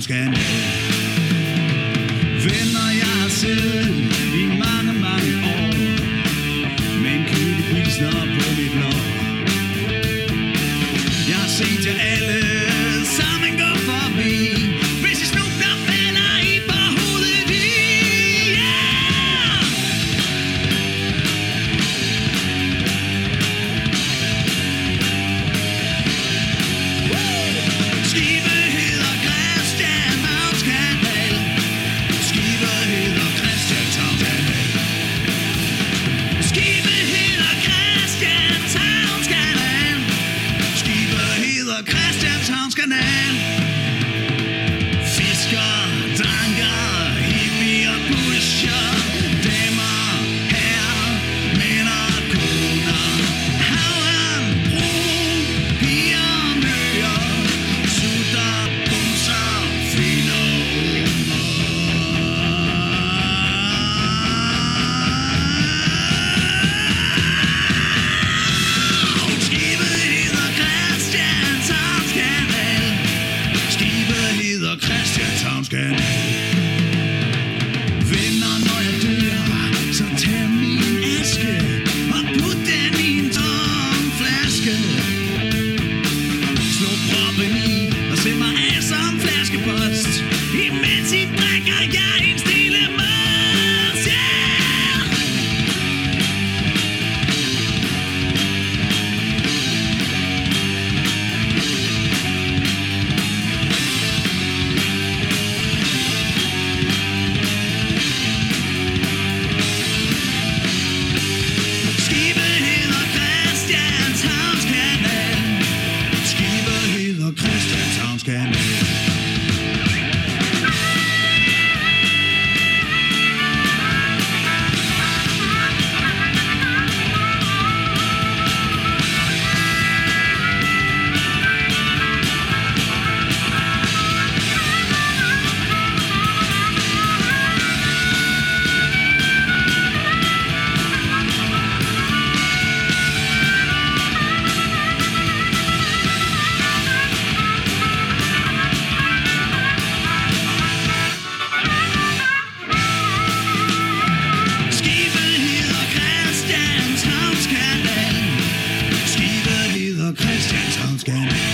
som skal med Venner jeg har siddet Koskinen. I've Jones game.